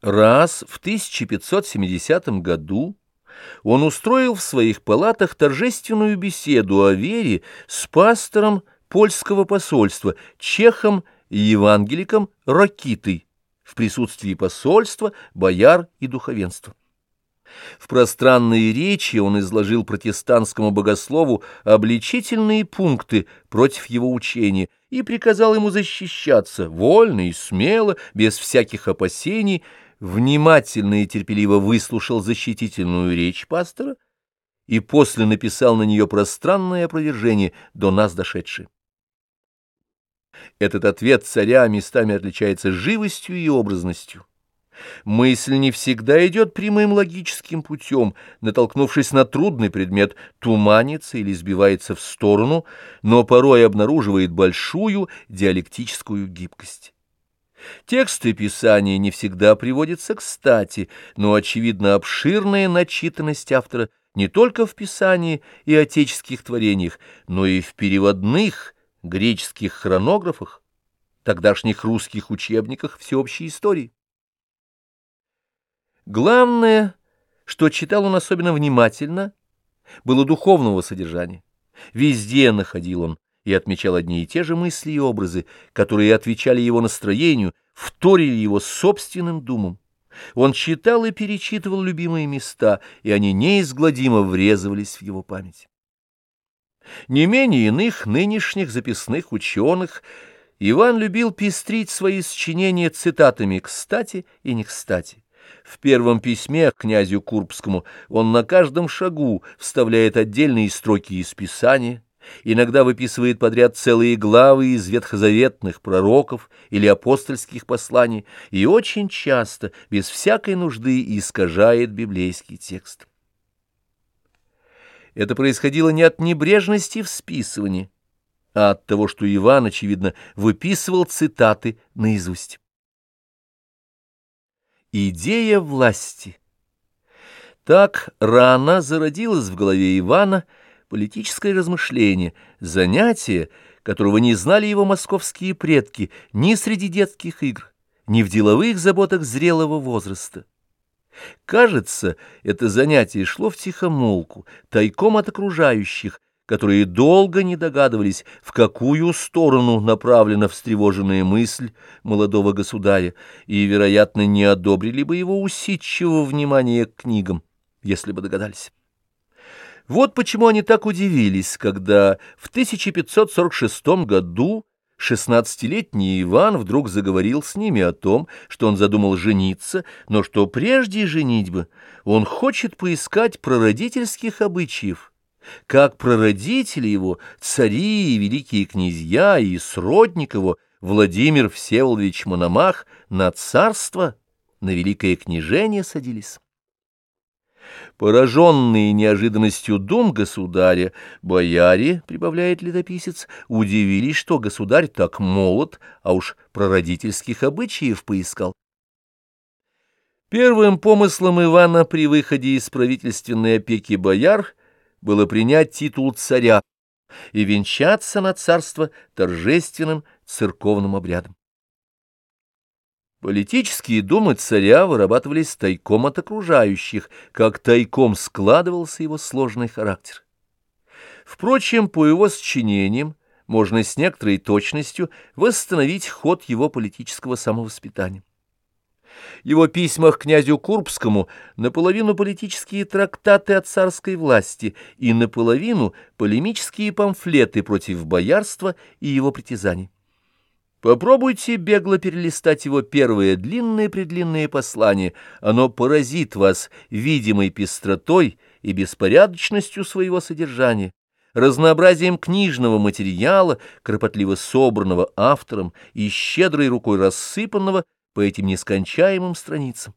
Раз в 1570 году он устроил в своих палатах торжественную беседу о вере с пастором польского посольства, чехом и евангеликом Ракитой, в присутствии посольства, бояр и духовенства. В пространной речи он изложил протестантскому богослову обличительные пункты против его учения и приказал ему защищаться вольно и смело, без всяких опасений, внимательно и терпеливо выслушал защитительную речь пастора и после написал на нее пространное опровержение, до нас дошедшее. Этот ответ царя местами отличается живостью и образностью. Мысль не всегда идет прямым логическим путем, натолкнувшись на трудный предмет, туманится или сбивается в сторону, но порой обнаруживает большую диалектическую гибкость. Тексты Писания не всегда приводятся кстати, но, очевидно, обширная начитанность автора не только в Писании и отеческих творениях, но и в переводных греческих хронографах, тогдашних русских учебниках всеобщей истории. Главное, что читал он особенно внимательно, было духовного содержания. Везде находил он и отмечал одни и те же мысли и образы, которые отвечали его настроению, вторили его собственным думам. Он читал и перечитывал любимые места, и они неизгладимо врезывались в его память. Не менее иных нынешних записных ученых Иван любил пестрить свои сочинения цитатами «кстати» и «не кстати». В первом письме к князю Курбскому он на каждом шагу вставляет отдельные строки из Писания, иногда выписывает подряд целые главы из ветхозаветных пророков или апостольских посланий и очень часто, без всякой нужды, искажает библейский текст. Это происходило не от небрежности в списывании, а от того, что Иван, очевидно, выписывал цитаты наизусть. Идея власти Так рано зародилась в голове Ивана – политическое размышление, занятие, которого не знали его московские предки ни среди детских игр, ни в деловых заботах зрелого возраста. Кажется, это занятие шло в тихомолку, тайком от окружающих, которые долго не догадывались, в какую сторону направлена встревоженная мысль молодого государя, и, вероятно, не одобрили бы его усидчивого внимания к книгам, если бы догадались. Вот почему они так удивились, когда в 1546 году шестнадцатилетний Иван вдруг заговорил с ними о том, что он задумал жениться, но что прежде женитьбы он хочет поискать прародительских обычаев, как прародители его, цари и великие князья и сродник его, Владимир Всеволодович Мономах, на царство, на великое княжение садились. Пораженные неожиданностью дум государя, бояре, прибавляет летописец, удивились, что государь так молод, а уж прародительских обычаев поискал. Первым помыслом Ивана при выходе из правительственной опеки бояр было принять титул царя и венчаться на царство торжественным церковным обрядом. Политические думы царя вырабатывались тайком от окружающих, как тайком складывался его сложный характер. Впрочем, по его сочинениям можно с некоторой точностью восстановить ход его политического самовоспитания. Его письма к князю Курбскому наполовину политические трактаты о царской власти и наполовину полемические памфлеты против боярства и его притязаний. Попробуйте бегло перелистать его первое длинное-предлинное послание. Оно поразит вас видимой пестротой и беспорядочностью своего содержания, разнообразием книжного материала, кропотливо собранного автором и щедрой рукой рассыпанного по этим нескончаемым страницам.